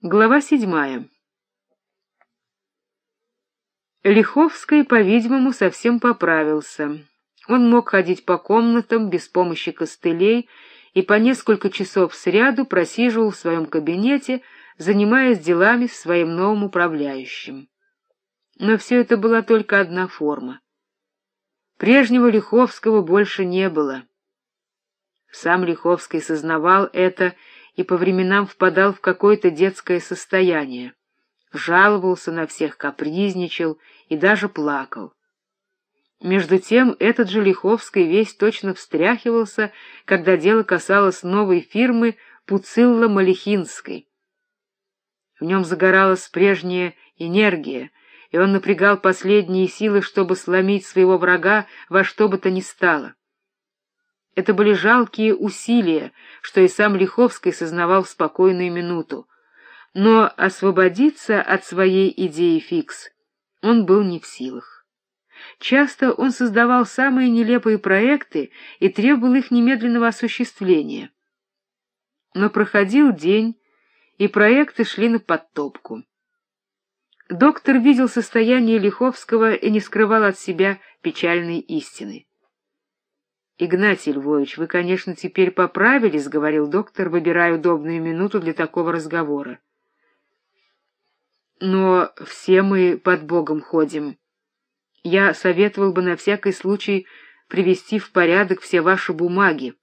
Глава седьмая. Лиховский, по-видимому, совсем поправился. Он мог ходить по комнатам без помощи костылей и по несколько часов сряду просиживал в своем кабинете, занимаясь делами с своим новым управляющим. Но все это была только одна форма. Прежнего Лиховского больше не было. Сам Лиховский сознавал это и по временам впадал в какое-то детское состояние. Жаловался на всех, капризничал и даже плакал. Между тем этот же Лиховский весь точно встряхивался, когда дело касалось новой фирмы Пуцилла Малихинской. В нем загоралась прежняя энергия, и он напрягал последние силы, чтобы сломить своего врага во что бы то ни стало. Это были жалкие усилия, что и сам Лиховский сознавал в спокойную минуту. Но освободиться от своей идеи фикс он был не в силах. Часто он создавал самые нелепые проекты и требовал их немедленного осуществления. Но проходил день, и проекты шли на подтопку. Доктор видел состояние Лиховского и не скрывал от себя печальной истины. Игнатий Львович, вы, конечно, теперь поправились, говорил доктор, выбирая удобную минуту для такого разговора. Но все мы под Богом ходим. Я советовал бы на всякий случай привести в порядок все ваши бумаги.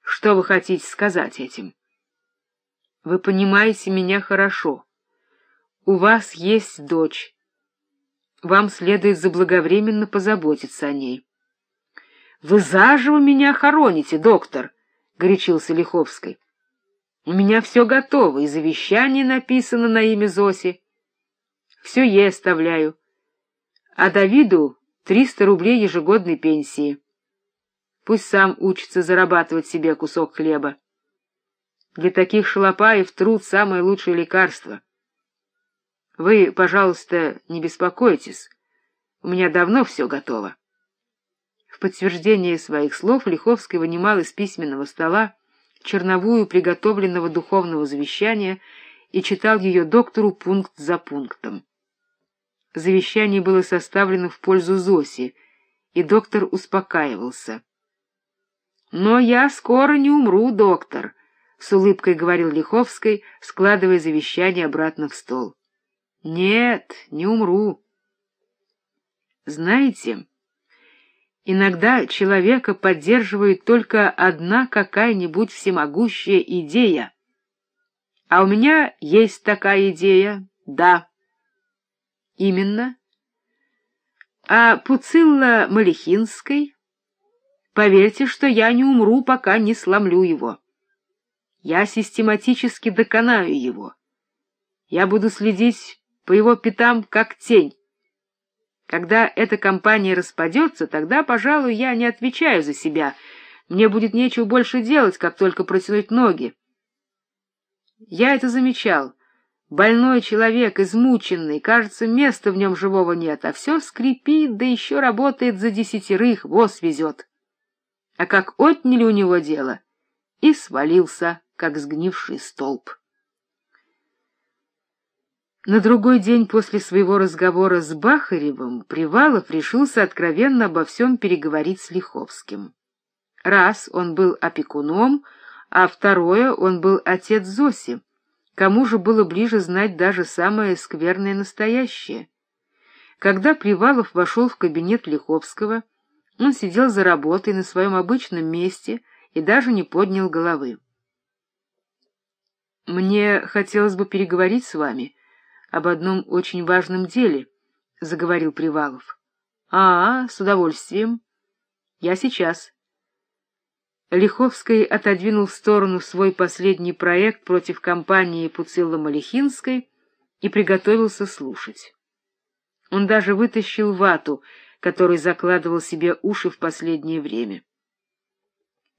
Что вы хотите сказать этим? Вы понимаете меня хорошо. У вас есть дочь. Вам следует заблаговременно позаботиться о ней. Вы заживо меня хороните, доктор, — горячился Лиховский. У меня все готово, и завещание написано на имя Зоси. Все ей оставляю. А Давиду триста рублей ежегодной пенсии. Пусть сам учится зарабатывать себе кусок хлеба. Для таких шалопаев труд — самое лучшее лекарство. Вы, пожалуйста, не беспокойтесь. У меня давно все готово. В подтверждение своих слов Лиховский вынимал из письменного стола черновую приготовленного духовного завещания и читал ее доктору пункт за пунктом. Завещание было составлено в пользу Зоси, и доктор успокаивался. «Но я скоро не умру, доктор», — с улыбкой говорил Лиховский, складывая завещание обратно в стол. «Нет, не умру». «Знаете...» Иногда человека поддерживает только одна какая-нибудь всемогущая идея. А у меня есть такая идея, да. Именно. А Пуцилла Малихинской? Поверьте, что я не умру, пока не сломлю его. Я систематически доконаю его. Я буду следить по его пятам, как тень. Когда эта компания распадется, тогда, пожалуй, я не отвечаю за себя. Мне будет нечего больше делать, как только протянуть ноги. Я это замечал. Больной человек, измученный, кажется, места в нем живого нет, а все скрипит, да еще работает за десятерых, воз везет. А как отняли у него дело, и свалился, как сгнивший столб. На другой день после своего разговора с Бахаревым Привалов решился откровенно обо всем переговорить с Лиховским. Раз он был опекуном, а второе он был отец Зоси. Кому же было ближе знать даже самое скверное настоящее? Когда Привалов вошел в кабинет Лиховского, он сидел за работой на своем обычном месте и даже не поднял головы. «Мне хотелось бы переговорить с вами», об одном очень важном деле, — заговорил Привалов. — А, с удовольствием. Я сейчас. Лиховский отодвинул в сторону свой последний проект против компании Пуцилла-Малихинской и приготовился слушать. Он даже вытащил вату, которой закладывал себе уши в последнее время.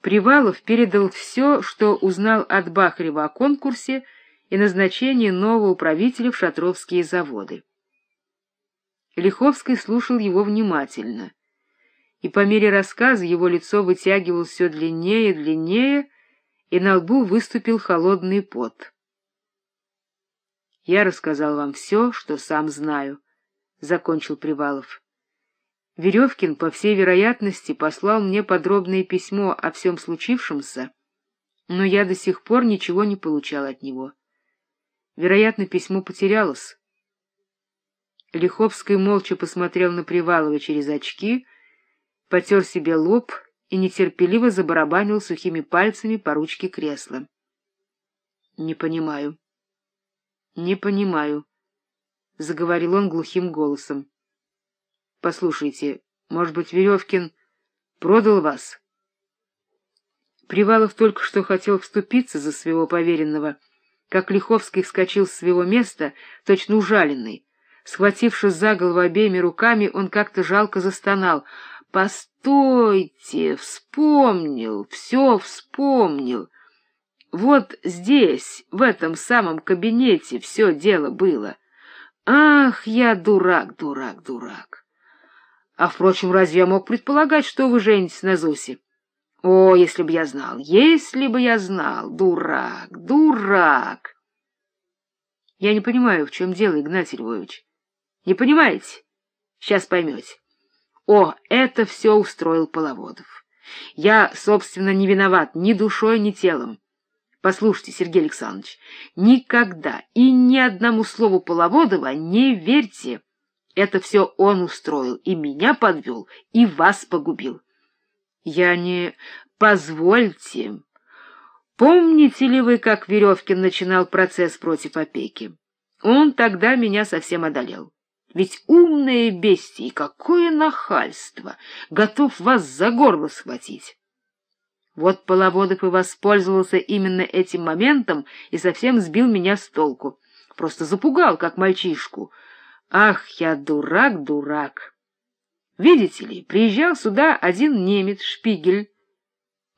Привалов передал все, что узнал от Бахарева о конкурсе, и назначение нового управителя в шатровские заводы. Лиховский слушал его внимательно, и по мере рассказа его лицо вытягивалось все длиннее и длиннее, и на лбу выступил холодный пот. Я рассказал вам все, что сам знаю, — закончил Привалов. Веревкин, по всей вероятности, послал мне подробное письмо о всем случившемся, но я до сих пор ничего не получал от него. Вероятно, письмо потерялось. Лиховский молча посмотрел на Привалова через очки, потер себе лоб и нетерпеливо забарабанил сухими пальцами по ручке кресла. — Не понимаю. — Не понимаю, — заговорил он глухим голосом. — Послушайте, может быть, Веревкин продал вас? Привалов только что хотел вступиться за своего поверенного, как Лиховский вскочил с своего места, точно ужаленный. Схватившись за голову обеими руками, он как-то жалко застонал. «Постойте! Вспомнил! Все вспомнил! Вот здесь, в этом самом кабинете, все дело было. Ах, я дурак, дурак, дурак! А, впрочем, разве я мог предполагать, что вы женитесь на Зусе? О, если бы я знал, если бы я знал! Дурак, дурак!» «Я не понимаю, в чем дело, Игнатий Львович». Не понимаете? Сейчас поймете. О, это все устроил Половодов. Я, собственно, не виноват ни душой, ни телом. Послушайте, Сергей Александрович, никогда и ни одному слову Половодова не верьте. Это все он устроил, и меня подвел, и вас погубил. Я не... Позвольте. Помните ли вы, как Веревкин начинал процесс против опеки? Он тогда меня совсем одолел. Ведь умное бестие, какое нахальство! Готов вас за горло схватить. Вот Половодов и воспользовался именно этим моментом и совсем сбил меня с толку. Просто запугал, как мальчишку. Ах, я дурак, дурак! Видите ли, приезжал сюда один немец, Шпигель.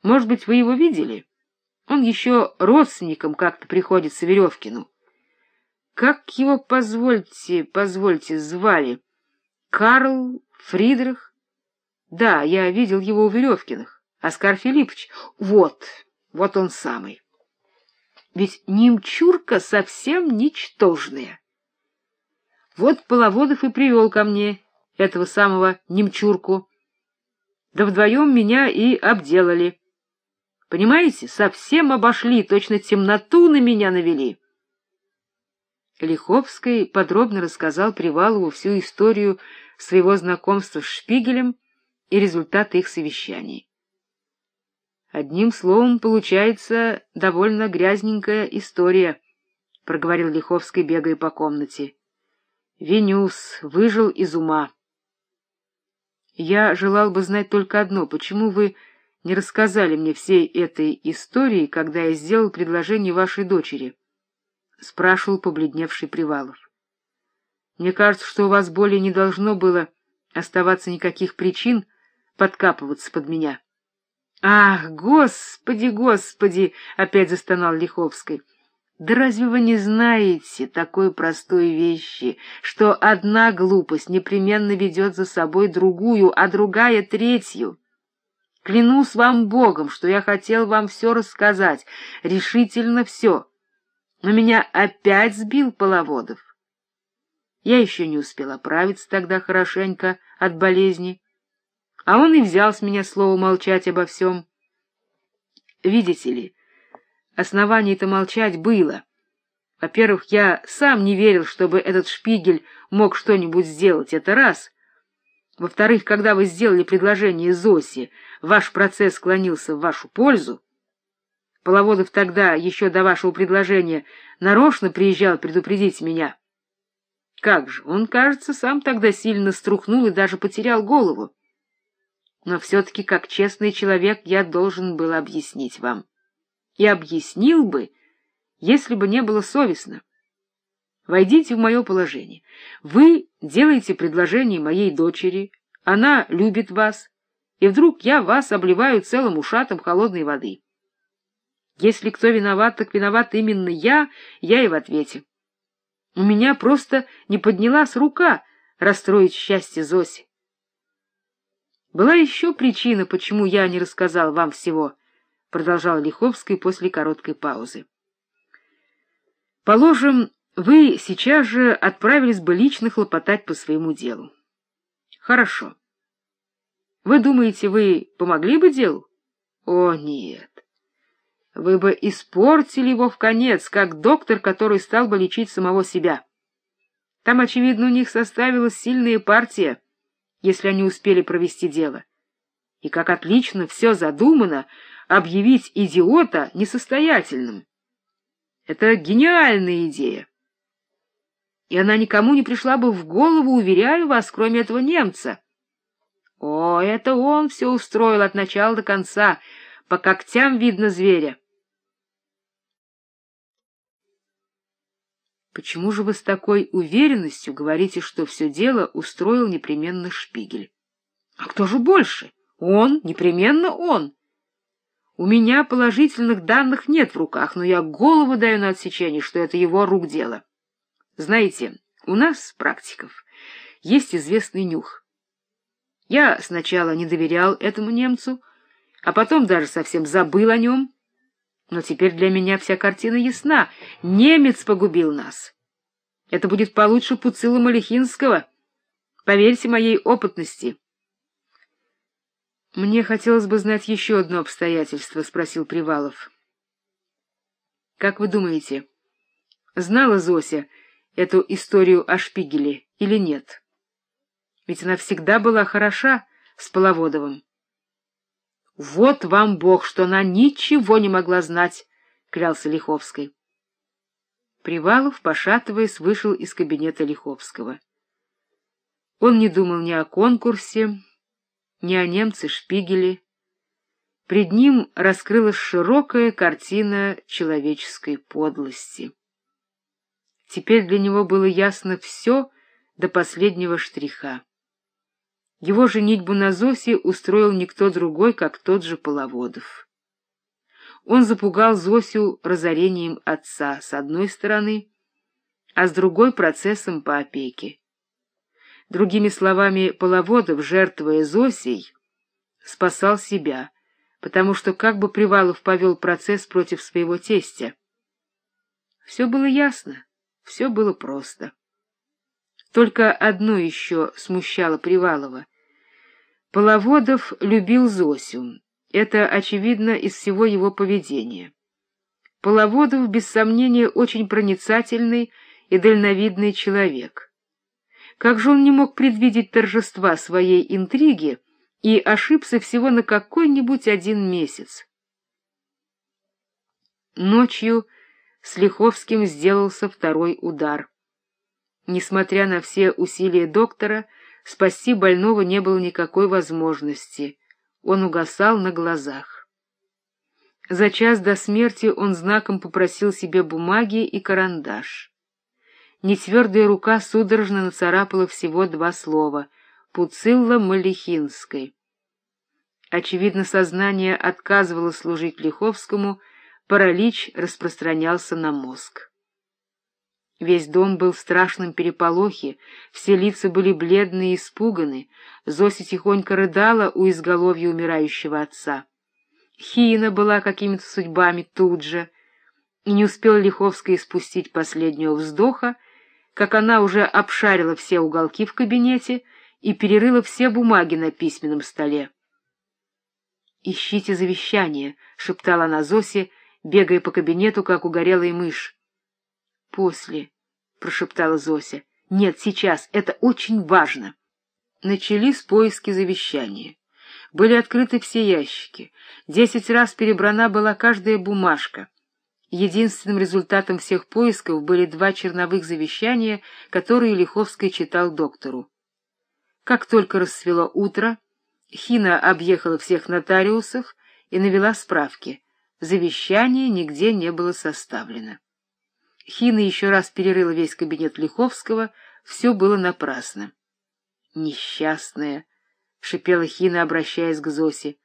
Может быть, вы его видели? Он еще родственником как-то приходится Веревкину. Как его, позвольте, позвольте, звали? Карл Фридрих? Да, я видел его у Веревкиных. Оскар Филиппович. Вот, вот он самый. Ведь немчурка совсем ничтожная. Вот Половодов и привел ко мне этого самого немчурку. Да вдвоем меня и обделали. Понимаете, совсем обошли, точно темноту на меня навели. Лиховский подробно рассказал Привалову всю историю своего знакомства с Шпигелем и результаты их совещаний. Одним словом, получается довольно грязненькая история, проговорил Лиховский, бегая по комнате. Венюс выжил из ума. Я желал бы знать только одно: почему вы не рассказали мне всей этой истории, когда я сделал предложение вашей дочери? — спрашивал побледневший Привалов. — Мне кажется, что у вас более не должно было оставаться никаких причин подкапываться под меня. — Ах, господи, господи! — опять застонал Лиховский. — Да разве вы не знаете такой простой вещи, что одна глупость непременно ведет за собой другую, а другая — третью? Клянусь вам Богом, что я хотел вам все рассказать, решительно все. Но меня опять сбил Половодов. Я еще не успел оправиться тогда хорошенько от болезни, а он и взял с меня слово молчать обо всем. Видите ли, оснований-то молчать было. Во-первых, я сам не верил, чтобы этот шпигель мог что-нибудь сделать, это раз. Во-вторых, когда вы сделали предложение Зосе, ваш процесс склонился в вашу пользу, Половодов тогда, еще до вашего предложения, нарочно приезжал предупредить меня. Как же, он, кажется, сам тогда сильно струхнул и даже потерял голову. Но все-таки, как честный человек, я должен был объяснить вам. И объяснил бы, если бы не было совестно. Войдите в мое положение. Вы делаете предложение моей дочери, она любит вас, и вдруг я вас обливаю целым ушатом холодной воды. Если кто виноват, так виноват именно я, я и в ответе. У меня просто не поднялась рука расстроить счастье Зоси. Была еще причина, почему я не рассказал вам всего, продолжал Лиховский после короткой паузы. Положим, вы сейчас же отправились бы лично хлопотать по своему делу. Хорошо. Вы думаете, вы помогли бы делу? О, нет. Вы бы испортили его в конец, как доктор, который стал бы лечить самого себя. Там, очевидно, у них составилась сильная партия, если они успели провести дело. И как отлично все задумано, объявить идиота несостоятельным. Это гениальная идея и она никому не пришла бы в голову, уверяю вас, кроме этого немца. О, это он все устроил от начала до конца, по когтям видно зверя. Почему же вы с такой уверенностью говорите, что все дело устроил непременно Шпигель? А кто же больше? Он, непременно он. У меня положительных данных нет в руках, но я голову даю на отсечение, что это его рук дело. Знаете, у нас, практиков, есть известный нюх. Я сначала не доверял этому немцу, а потом даже совсем забыл о нем. Но теперь для меня вся картина ясна. Немец погубил нас. Это будет получше Пуцила Малихинского. Поверьте моей опытности. — Мне хотелось бы знать еще одно обстоятельство, — спросил Привалов. — Как вы думаете, знала Зося, эту историю о Шпигеле или нет? Ведь она всегда была хороша с Половодовым. Вот вам Бог, что она ничего не могла знать, клялся Лиховской. Привалов, пошатываясь, вышел из кабинета Лиховского. Он не думал ни о конкурсе, ни о немце Шпигеле. Пред ним раскрылась широкая картина человеческой подлости. Теперь для него было ясно все до последнего штриха. Его женитьбу на Зосе устроил никто другой, как тот же Половодов. Он запугал Зосю разорением отца с одной стороны, а с другой — процессом по опеке. Другими словами, Половодов, жертвуя Зосей, спасал себя, потому что как бы Привалов повел процесс против своего тестя. Все было ясно. Все было просто. Только одно еще смущало Привалова. Половодов любил Зосю. Это очевидно из всего его поведения. Половодов, без сомнения, очень проницательный и дальновидный человек. Как же он не мог предвидеть торжества своей интриги и ошибся всего на какой-нибудь один месяц? Ночью с Лиховским сделался второй удар. Несмотря на все усилия доктора, спасти больного не было никакой возможности. Он угасал на глазах. За час до смерти он знаком попросил себе бумаги и карандаш. Нетвердая рука судорожно нацарапала всего два слова — «Пуцилла Малихинской». Очевидно, сознание отказывало служить Лиховскому — Паралич распространялся на мозг. Весь дом был в страшном переполохе, все лица были бледные и испуганы, Зося тихонько рыдала у изголовья умирающего отца. Хина была какими-то судьбами тут же, и не успела Лиховская спустить последнего вздоха, как она уже обшарила все уголки в кабинете и перерыла все бумаги на письменном столе. «Ищите завещание», — шептала она Зосе, бегая по кабинету, как угорелая мышь. — После, — прошептала Зося. — Нет, сейчас, это очень важно. Начались поиски завещания. Были открыты все ящики. Десять раз перебрана была каждая бумажка. Единственным результатом всех поисков были два черновых завещания, которые Лиховский читал доктору. Как только рассвело утро, Хина объехала всех нотариусов и навела справки — Завещание нигде не было составлено. Хина еще раз перерыла весь кабинет Лиховского, все было напрасно. «Несчастная!» — шипела Хина, обращаясь к Зосе.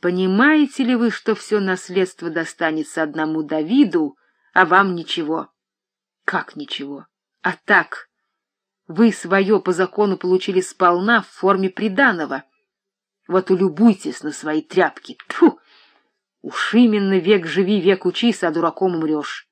«Понимаете ли вы, что все наследство достанется одному Давиду, а вам ничего?» «Как ничего? А так, вы свое по закону получили сполна в форме приданого. Вот улюбуйтесь на свои тряпки. Тьфу! Уж именно век живи, век учись, а дураком умрешь.